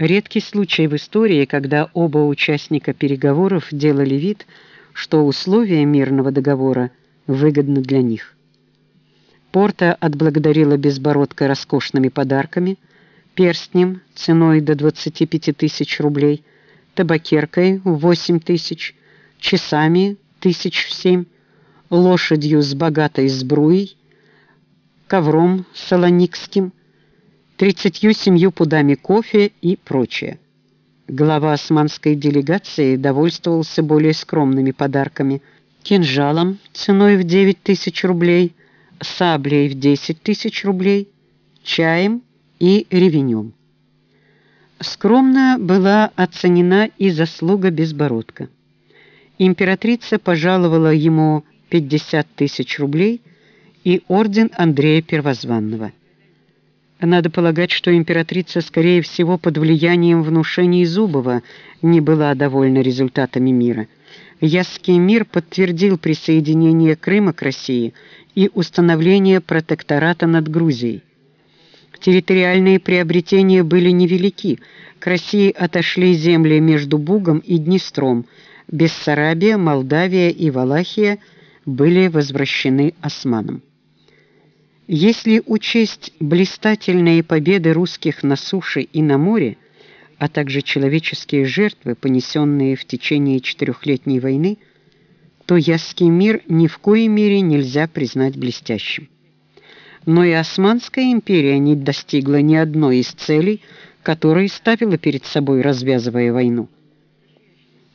Редкий случай в истории, когда оба участника переговоров делали вид, что условия мирного договора выгодны для них. Порта отблагодарила Безбородко роскошными подарками, перстнем ценой до 25 тысяч рублей, табакеркой – 8 тысяч, часами – тысяч в семь, лошадью с богатой сбруей, ковром салоникским – 37 пудами кофе и прочее. Глава османской делегации довольствовался более скромными подарками – кинжалом ценой в 9 тысяч рублей, саблей в 10 тысяч рублей, чаем и ревенем. Скромно была оценена и заслуга Безбородка. Императрица пожаловала ему 50 тысяч рублей и орден Андрея Первозванного – надо полагать, что императрица, скорее всего, под влиянием внушений Зубова не была довольна результатами мира. Ясский мир подтвердил присоединение Крыма к России и установление протектората над Грузией. Территориальные приобретения были невелики. К России отошли земли между Бугом и Днестром. Бессарабия, Молдавия и Валахия были возвращены османам. Если учесть блистательные победы русских на суше и на море, а также человеческие жертвы, понесенные в течение четырехлетней войны, то Ясский мир ни в коей мере нельзя признать блестящим но и Османская империя не достигла ни одной из целей, которые ставила перед собой, развязывая войну.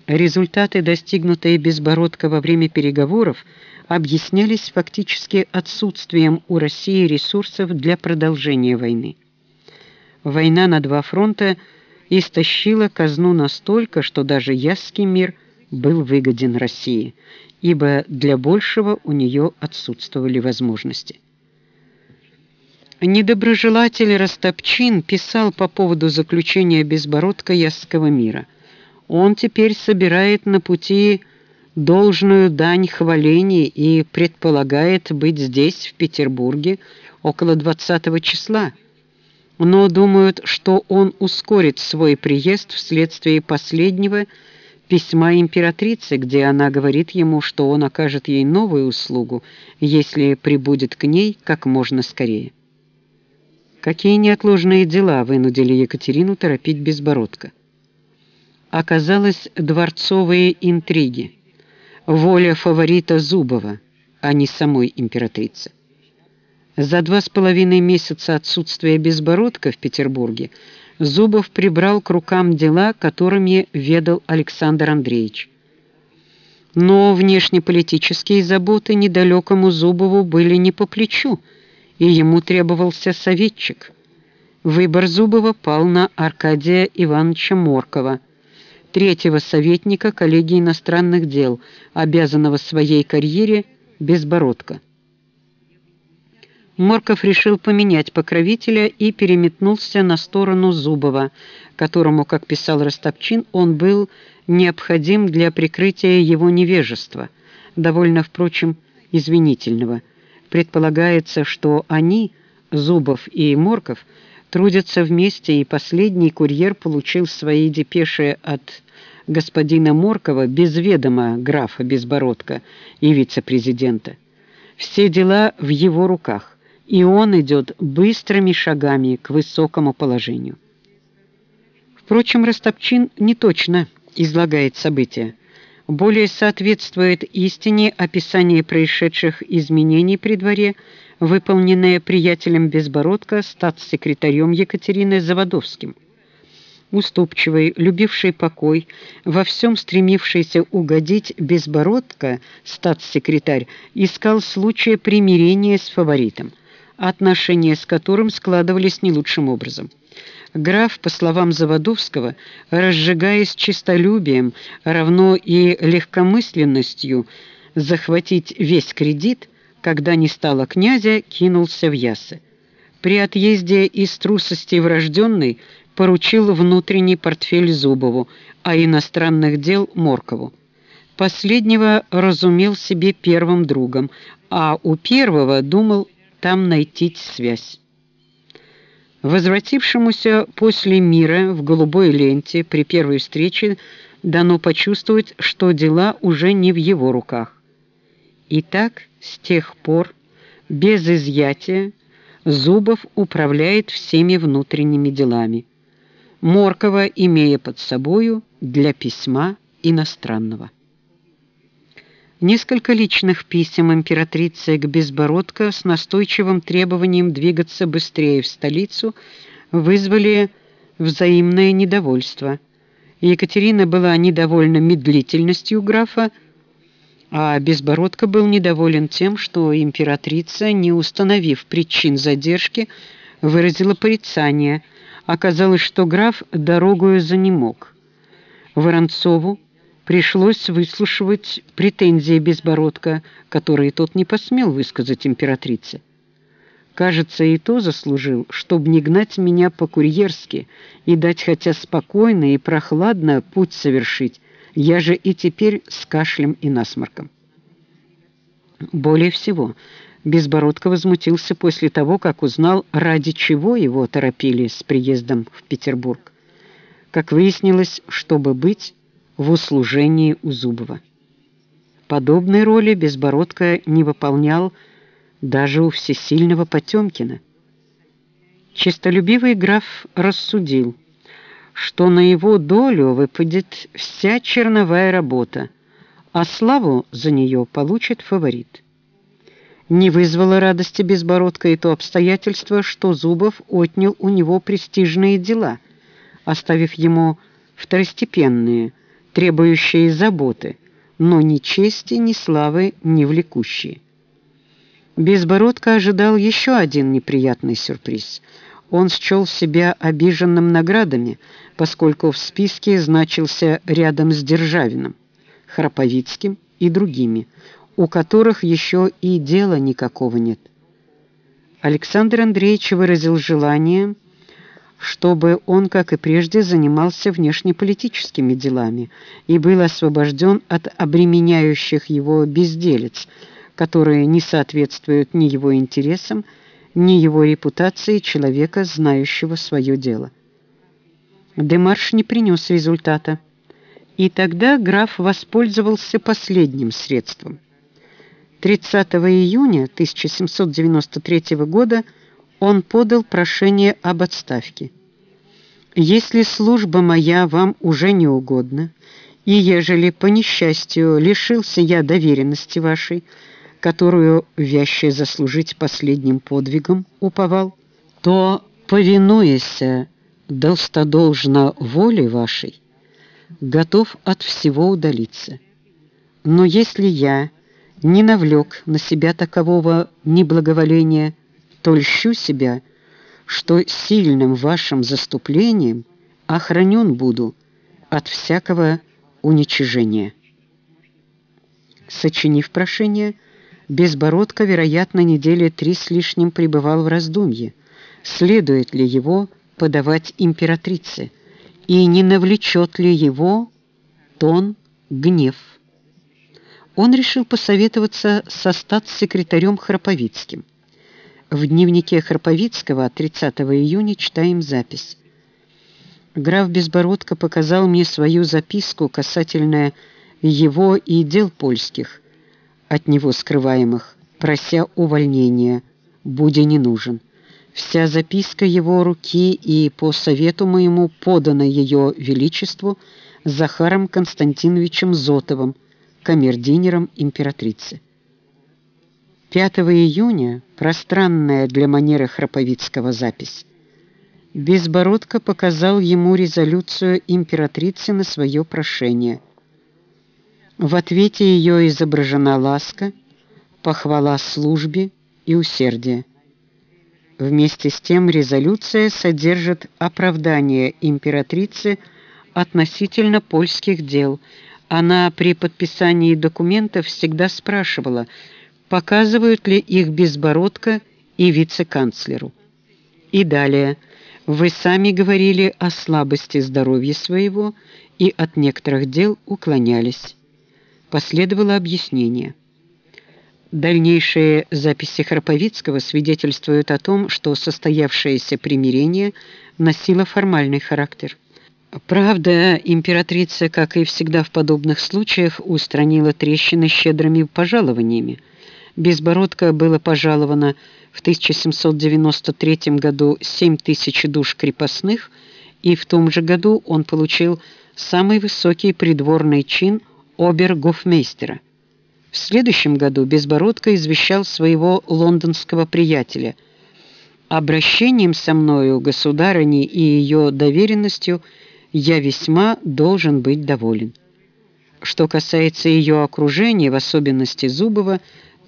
Результаты, достигнутые Безбородко во время переговоров, объяснялись фактически отсутствием у России ресурсов для продолжения войны. Война на два фронта истощила казну настолько, что даже Ясский мир был выгоден России, ибо для большего у нее отсутствовали возможности. Недоброжелатель Растопчин писал по поводу заключения Безбородка Ясского мира. Он теперь собирает на пути должную дань хвалений и предполагает быть здесь, в Петербурге, около 20 числа. Но думают, что он ускорит свой приезд вследствие последнего письма императрицы, где она говорит ему, что он окажет ей новую услугу, если прибудет к ней как можно скорее. Какие неотложные дела вынудили Екатерину торопить Безбородко? Оказалось, дворцовые интриги, воля фаворита Зубова, а не самой императрицы. За два с половиной месяца отсутствия Безбородка в Петербурге Зубов прибрал к рукам дела, которыми ведал Александр Андреевич. Но внешнеполитические заботы недалекому Зубову были не по плечу – и ему требовался советчик. Выбор Зубова пал на Аркадия Ивановича Моркова, третьего советника коллегии иностранных дел, обязанного своей карьере Безбородко. Морков решил поменять покровителя и переметнулся на сторону Зубова, которому, как писал Ростопчин, он был необходим для прикрытия его невежества, довольно, впрочем, извинительного – Предполагается, что они, Зубов и Морков, трудятся вместе, и последний курьер получил свои депеши от господина Моркова без ведома графа Безбородка и вице-президента. Все дела в его руках, и он идет быстрыми шагами к высокому положению. Впрочем, Растопчин не точно излагает события более соответствует истине описание происшедших изменений при дворе, выполненное приятелем Безбородка, статс-секретарем Екатерины Заводовским. Уступчивый, любивший покой, во всем стремившийся угодить Безбородко, статс-секретарь, искал случая примирения с фаворитом, отношения с которым складывались не лучшим образом. Граф, по словам Заводовского, разжигаясь честолюбием, равно и легкомысленностью захватить весь кредит, когда не стало князя, кинулся в Ясы. При отъезде из трусости врожденной поручил внутренний портфель Зубову, а иностранных дел Моркову. Последнего разумел себе первым другом, а у первого думал там найти связь. Возвратившемуся после мира в голубой ленте при первой встрече дано почувствовать, что дела уже не в его руках. И так с тех пор без изъятия Зубов управляет всеми внутренними делами. Моркова имея под собою для письма иностранного. Несколько личных писем императрицы к Безбородко с настойчивым требованием двигаться быстрее в столицу вызвали взаимное недовольство. Екатерина была недовольна медлительностью графа, а Безбородко был недоволен тем, что императрица, не установив причин задержки, выразила порицание. Оказалось, что граф дорогою занемог. Воронцову пришлось выслушивать претензии Безбородка, которые тот не посмел высказать императрице. Кажется, и то заслужил, чтобы не гнать меня по-курьерски и дать хотя спокойно и прохладно путь совершить, я же и теперь с кашлем и насморком. Более всего, Безбородко возмутился после того, как узнал, ради чего его торопили с приездом в Петербург. Как выяснилось, чтобы быть в услужении у Зубова. Подобной роли Безбородко не выполнял даже у всесильного Потемкина. Честолюбивый граф рассудил, что на его долю выпадет вся черновая работа, а славу за нее получит фаворит. Не вызвало радости Безбородка и то обстоятельство, что Зубов отнял у него престижные дела, оставив ему второстепенные, требующие заботы, но ни чести, ни славы не влекущие. Безбородко ожидал еще один неприятный сюрприз. Он счел себя обиженным наградами, поскольку в списке значился рядом с Державиным, Храповицким и другими, у которых еще и дела никакого нет. Александр Андреевич выразил желание, чтобы он, как и прежде, занимался внешнеполитическими делами и был освобожден от обременяющих его безделец, которые не соответствуют ни его интересам, ни его репутации человека, знающего свое дело. Демарш не принес результата, и тогда граф воспользовался последним средством. 30 июня 1793 года он подал прошение об отставке. «Если служба моя вам уже не угодна, и ежели по несчастью лишился я доверенности вашей, которую вяще заслужить последним подвигом уповал, то, повинуясь достодолжно воле вашей, готов от всего удалиться. Но если я не навлек на себя такового неблаговоления, то льщу себя, что сильным вашим заступлением охранен буду от всякого уничижения. Сочинив прошение, Безбородко, вероятно, недели три с лишним пребывал в раздумье, следует ли его подавать императрице, и не навлечет ли его тон гнев он решил посоветоваться со статс-секретарем Храповицким. В дневнике Храповицкого 30 июня читаем запись. Граф Безбородко показал мне свою записку касательно его и дел польских, от него скрываемых, прося увольнения, будя не нужен. Вся записка его руки и по совету моему подана ее величеству Захаром Константиновичем Зотовым, камердинером императрицы. 5 июня пространная для манеры Храповицкого запись. Безбородко показал ему резолюцию императрицы на свое прошение. В ответе ее изображена ласка, похвала службе и усердие. Вместе с тем резолюция содержит оправдание императрицы относительно польских дел – она при подписании документов всегда спрашивала, показывают ли их Безбородко и вице-канцлеру. И далее. Вы сами говорили о слабости здоровья своего и от некоторых дел уклонялись. Последовало объяснение. Дальнейшие записи Храповицкого свидетельствуют о том, что состоявшееся примирение носило формальный характер. Правда, императрица, как и всегда в подобных случаях, устранила трещины щедрыми пожалованиями. Безбородко было пожаловано в 1793 году 7 тысяч душ крепостных, и в том же году он получил самый высокий придворный чин обер-гофмейстера. В следующем году Безбородко извещал своего лондонского приятеля: "Обращением со мною государыни и ее доверенностью я весьма должен быть доволен. Что касается ее окружения, в особенности Зубова,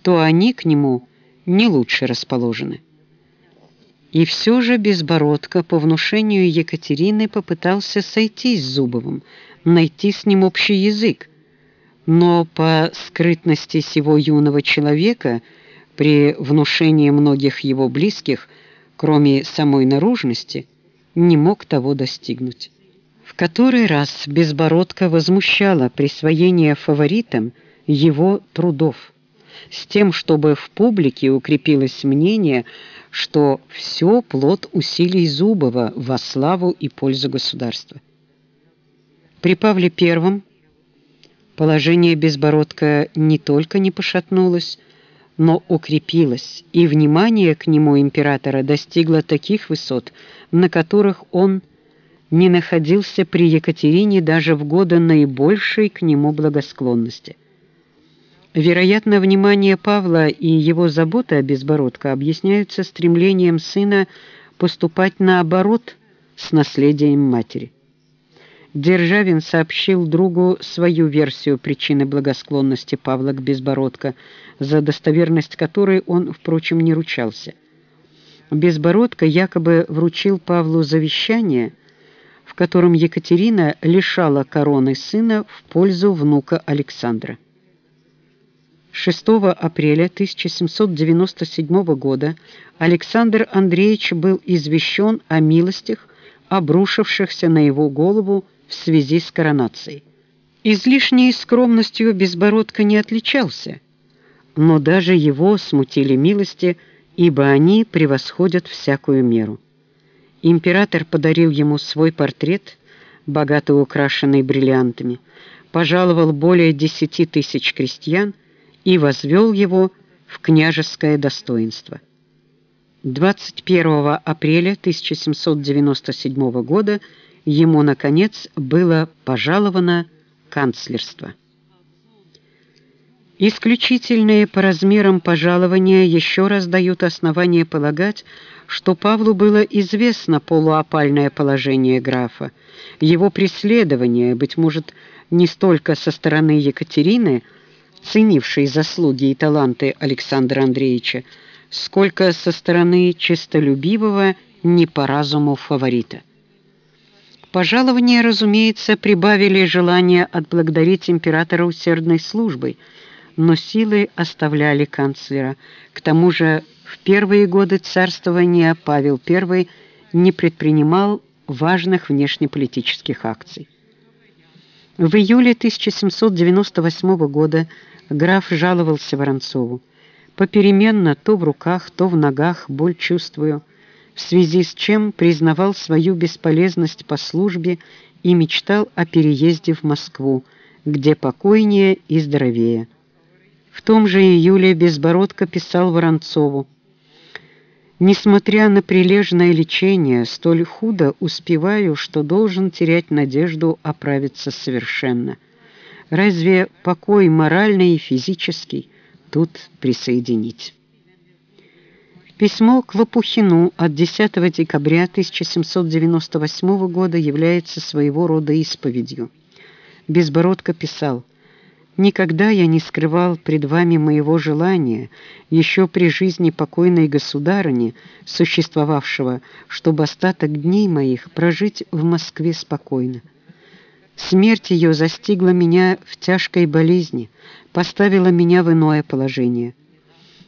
то они к нему не лучше расположены". И все же Безбородко по внушению Екатерины попытался сойтись с Зубовым, найти с ним общий язык но по скрытности сего юного человека при внушении многих его близких, кроме самой наружности, не мог того достигнуть. Который раз Безбородко возмущало присвоение фаворитам его трудов, с тем, чтобы в публике укрепилось мнение, что все плод усилий Зубова во славу и пользу государства. При Павле I Положение Безбородка не только не пошатнулось, но укрепилось, и внимание к нему императора достигло таких высот, на которых он не находился при Екатерине даже в годы наибольшей к нему благосклонности. Вероятно, внимание Павла и его забота о Безбородко объясняются стремлением сына поступать наоборот с наследием матери. Державин сообщил другу свою версию причины благосклонности Павла к Безбородко, за достоверность которой он, впрочем, не ручался. Безбородко якобы вручил Павлу завещание, в котором Екатерина лишала короны сына в пользу внука Александра. 6 апреля 1797 года Александр Андреевич был извещен о милостях, обрушившихся на его голову в связи с коронацией. Излишней скромностью Безбородко не отличался, но даже его смутили милости, ибо они превосходят всякую меру. Император подарил ему свой портрет, богато украшенный бриллиантами, пожаловал более десяти тысяч крестьян и возвел его в княжеское достоинство. 21 апреля 1797 года ему, наконец, было пожаловано канцлерство. Исключительные по размерам пожалования еще раз дают основание полагать, что Павлу было известно полуопальное положение графа, его преследование, быть может, не столько со стороны Екатерины, ценившей заслуги и таланты Александра Андреевича, сколько со стороны честолюбивого не по разуму фаворита. Пожалования, разумеется, прибавили желание отблагодарить императора усердной службой, но силы оставляли канцлера. К тому же в первые годы царствования Павел I не предпринимал важных внешнеполитических акций. В июле 1798 года граф жаловался Воронцову. Попеременно то в руках, то в ногах боль чувствую – в связи с чем признавал свою бесполезность по службе и мечтал о переезде в Москву, где покойнее и здоровее. В том же июле Безбородко писал Воронцову: Несмотря на прилежное лечение, столь худо успеваю, что должен терять надежду оправиться совершенно. Разве покой моральный и физический тут присоединить? Письмо к Лопухину от 10 декабря 1798 года является своего рода исповедью. Безбородко писал: Никогда я не скрывал пред вами моего желания, еще при жизни покойной государыни, существовавшего, чтобы остаток дней моих прожить в Москве спокойно. Смерть ее застигла меня в тяжкой болезни, поставила меня в иное положение.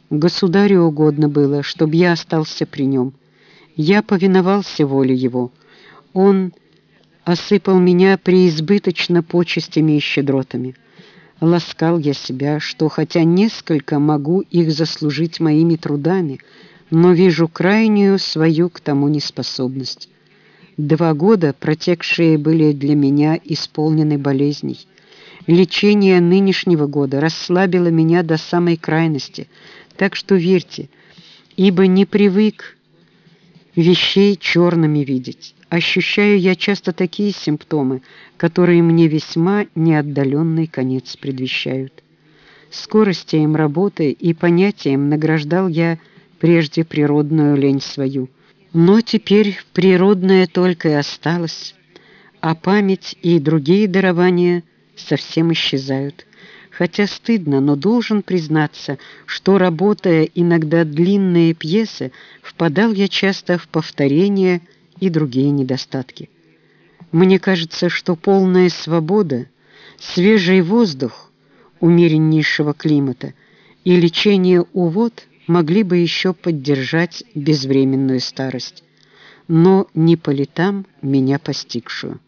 Государю угодно было, чтобы я остался при нем. Я повиновался воле его. Он осыпал меня преизбыточно почестями и щедротами. Ласкал я себя, что хотя несколько могу их заслужить моими трудами, но вижу крайнюю свою к тому неспособность. Два года, протекшие, были для меня исполнены болезней. Лечение нынешнего года расслабило меня до самой крайности, так что верьте, ибо не привык вещей черными видеть. Ощущаю я часто такие симптомы, которые мне весьма неотдаленный конец предвещают. Скоростием работы и понятием награждал я прежде природную лень свою. Но теперь природное только и осталось, а память и другие дарования совсем исчезают. Хотя стыдно, но должен признаться, что, работая иногда длинные пьесы, впадал я часто в повторения и другие недостатки. Мне кажется, что полная свобода, свежий воздух умереннейшего климата и лечение увод могли бы еще поддержать безвременную старость, но не по летам меня постигшую.